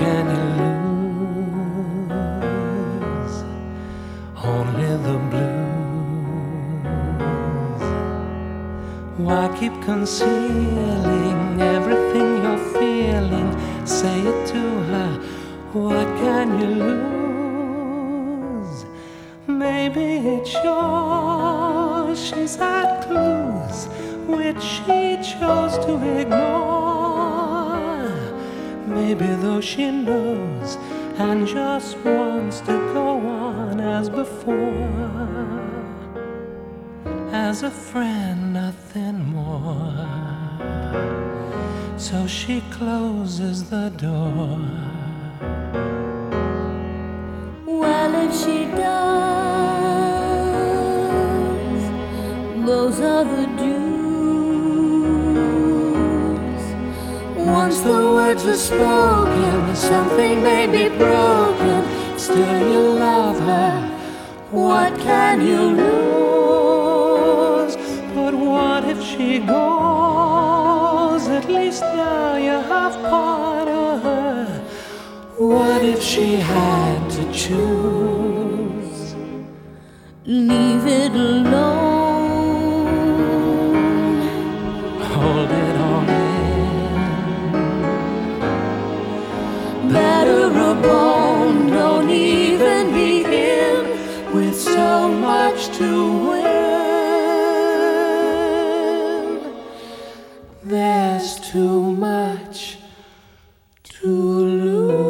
can you lose? Only the blues. Why keep concealing everything you're feeling? Say it to her. What can you lose? Maybe it's yours. She's had clues which she chose to ignore. Maybe though she knows and just wants to go on as before as a friend, nothing more. So she closes the door. Well, if she does, those are the The words are spoken, something may be broken. Still, you love her. What can you lose? But what if she goes? At least now you have part of her. What if she had to choose? Leave it alone. A bone don't even begin with so much to win. There's too much to lose.